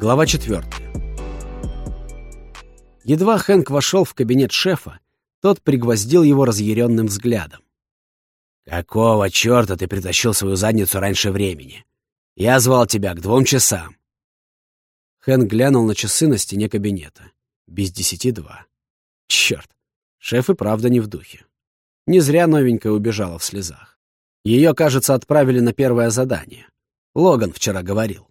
Глава 4. Едва Хэнк вошел в кабинет шефа, тот пригвоздил его разъяренным взглядом. «Какого черта ты притащил свою задницу раньше времени? Я звал тебя к двум часам». Хэнк глянул на часы на стене кабинета. Без десяти два. Черт, шеф и правда не в духе. Не зря новенькая убежала в слезах. Ее, кажется, отправили на первое задание. Логан вчера говорил.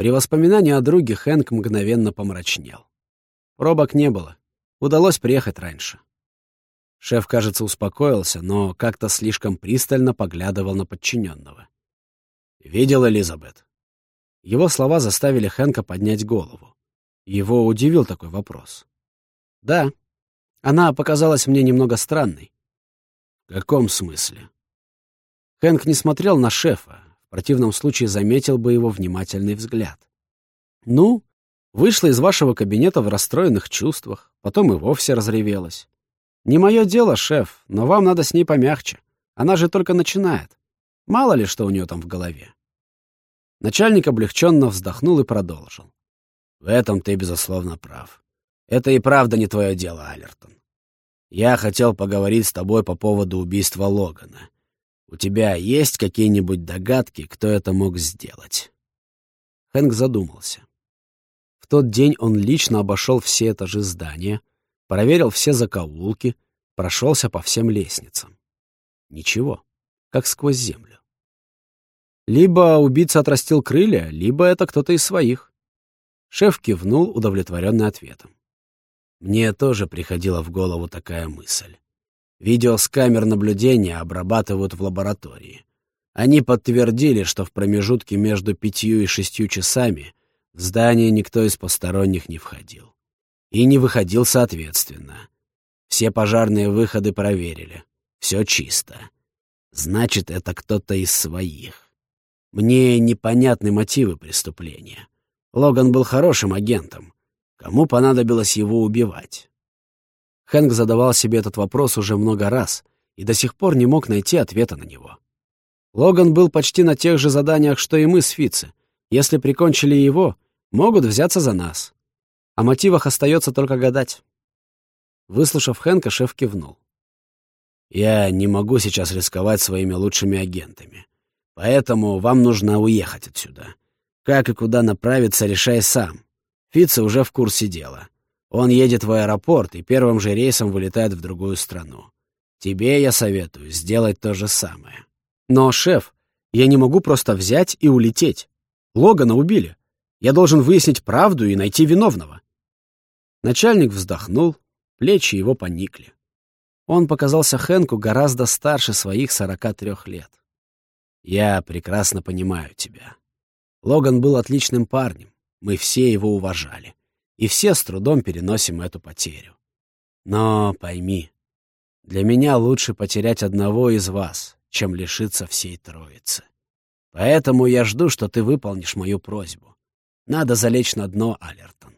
При воспоминании о друге Хэнк мгновенно помрачнел. Пробок не было. Удалось приехать раньше. Шеф, кажется, успокоился, но как-то слишком пристально поглядывал на подчиненного. «Видел Элизабет?» Его слова заставили Хэнка поднять голову. Его удивил такой вопрос. «Да, она показалась мне немного странной». «В каком смысле?» Хэнк не смотрел на шефа, в противном случае заметил бы его внимательный взгляд. «Ну, вышла из вашего кабинета в расстроенных чувствах, потом и вовсе разревелась. «Не мое дело, шеф, но вам надо с ней помягче. Она же только начинает. Мало ли, что у нее там в голове». Начальник облегченно вздохнул и продолжил. «В этом ты, безусловно, прав. Это и правда не твое дело, Алертон. Я хотел поговорить с тобой по поводу убийства Логана. У тебя есть какие-нибудь догадки, кто это мог сделать?» Хэнк задумался. В тот день он лично обошел все этажи здания, проверил все закоулки, прошелся по всем лестницам. Ничего, как сквозь землю. Либо убийца отрастил крылья, либо это кто-то из своих. Шеф кивнул, удовлетворенный ответом. Мне тоже приходила в голову такая мысль. Видео с камер наблюдения обрабатывают в лаборатории. Они подтвердили, что в промежутке между пятью и шестью часами в здание никто из посторонних не входил. И не выходил соответственно. Все пожарные выходы проверили. Все чисто. Значит, это кто-то из своих. Мне непонятны мотивы преступления. Логан был хорошим агентом. Кому понадобилось его убивать? Хэнк задавал себе этот вопрос уже много раз и до сих пор не мог найти ответа на него. Логан был почти на тех же заданиях, что и мы с Фице. Если прикончили его, могут взяться за нас. О мотивах остается только гадать. Выслушав Хэнка, шеф кивнул. «Я не могу сейчас рисковать своими лучшими агентами. Поэтому вам нужно уехать отсюда. Как и куда направиться, решай сам. Фитца уже в курсе дела. Он едет в аэропорт и первым же рейсом вылетает в другую страну. Тебе я советую сделать то же самое. Но, шеф, я не могу просто взять и улететь. Логана убили. Я должен выяснить правду и найти виновного. Начальник вздохнул, плечи его поникли. Он показался Хэнку гораздо старше своих сорока трех лет. «Я прекрасно понимаю тебя. Логан был отличным парнем, мы все его уважали, и все с трудом переносим эту потерю. Но пойми, для меня лучше потерять одного из вас, чем лишиться всей троицы. Поэтому я жду, что ты выполнишь мою просьбу. Надо залечь на дно, Алертон.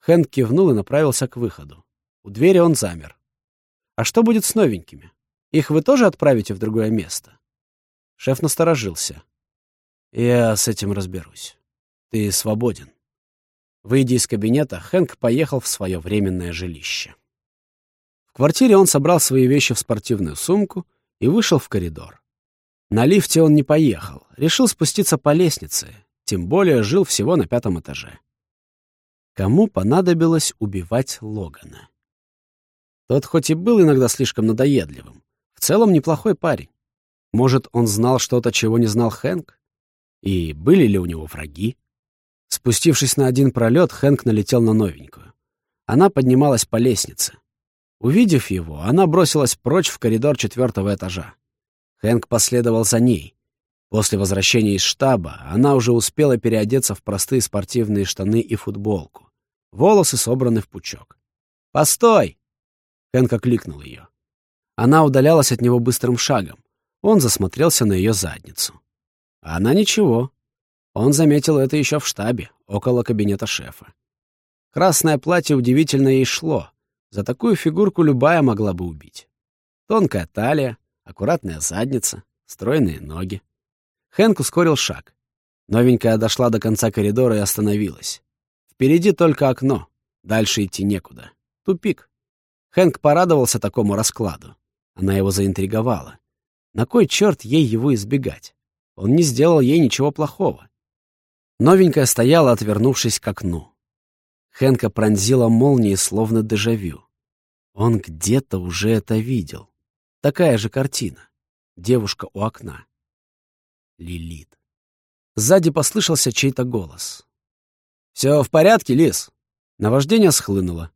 Хэнк кивнул и направился к выходу. У двери он замер. «А что будет с новенькими? Их вы тоже отправите в другое место?» Шеф насторожился. «Я с этим разберусь. Ты свободен». Выйдя из кабинета, Хэнк поехал в свое временное жилище. В квартире он собрал свои вещи в спортивную сумку и вышел в коридор. На лифте он не поехал, решил спуститься по лестнице, тем более жил всего на пятом этаже. Кому понадобилось убивать Логана? Тот хоть и был иногда слишком надоедливым, в целом неплохой парень. Может, он знал что-то, чего не знал Хэнк? И были ли у него враги? Спустившись на один пролет, Хэнк налетел на новенькую. Она поднималась по лестнице. Увидев его, она бросилась прочь в коридор четвертого этажа. Хэнк последовал за ней. После возвращения из штаба она уже успела переодеться в простые спортивные штаны и футболку. Волосы собраны в пучок. «Постой!» Хэнк окликнул ее. Она удалялась от него быстрым шагом. Он засмотрелся на ее задницу. Она ничего. Он заметил это еще в штабе, около кабинета шефа. Красное платье удивительно ей шло. За такую фигурку любая могла бы убить. Тонкая талия, аккуратная задница, стройные ноги. Хэнк ускорил шаг. Новенькая дошла до конца коридора и остановилась. Впереди только окно. Дальше идти некуда. Тупик. Хэнк порадовался такому раскладу. Она его заинтриговала. На кой черт ей его избегать? Он не сделал ей ничего плохого. Новенькая стояла, отвернувшись к окну. Хэнка пронзила молнией, словно дежавю. Он где-то уже это видел. Такая же картина. Девушка у окна. Лилит. Сзади послышался чей-то голос. «Все в порядке, Лис?» Наваждение схлынуло.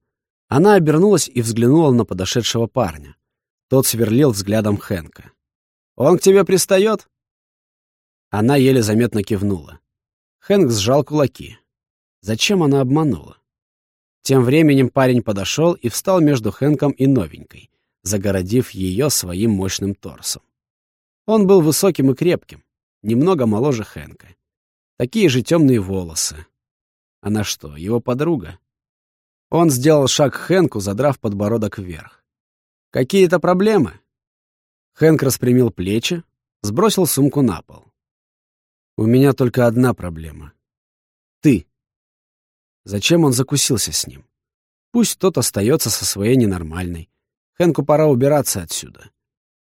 Она обернулась и взглянула на подошедшего парня. Тот сверлил взглядом Хэнка. «Он к тебе пристает?» Она еле заметно кивнула. Хэнк сжал кулаки. Зачем она обманула? Тем временем парень подошел и встал между Хэнком и новенькой, загородив ее своим мощным торсом. Он был высоким и крепким, немного моложе Хэнка. Такие же темные волосы. Она что, его подруга? Он сделал шаг к Хэнку, задрав подбородок вверх. «Какие-то проблемы?» Хэнк распрямил плечи, сбросил сумку на пол. «У меня только одна проблема. Ты». Зачем он закусился с ним? Пусть тот остается со своей ненормальной. Хэнку пора убираться отсюда.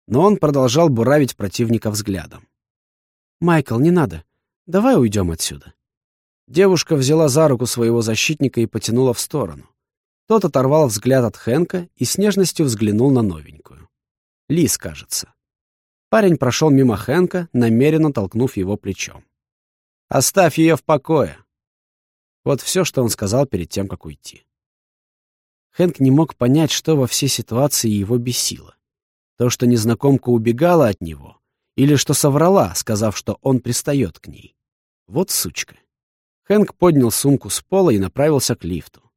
Но он продолжал буравить противника взглядом. «Майкл, не надо. Давай уйдем отсюда». Девушка взяла за руку своего защитника и потянула в сторону. Тот оторвал взгляд от Хэнка и с нежностью взглянул на новенькую. Лис, кажется. Парень прошел мимо Хэнка, намеренно толкнув его плечом. «Оставь ее в покое!» Вот все, что он сказал перед тем, как уйти. Хэнк не мог понять, что во всей ситуации его бесило. То, что незнакомка убегала от него, или что соврала, сказав, что он пристает к ней. Вот сучка. Хэнк поднял сумку с пола и направился к лифту.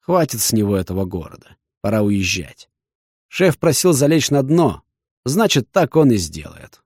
Хватит с него этого города. Пора уезжать. Шеф просил залечь на дно. Значит, так он и сделает.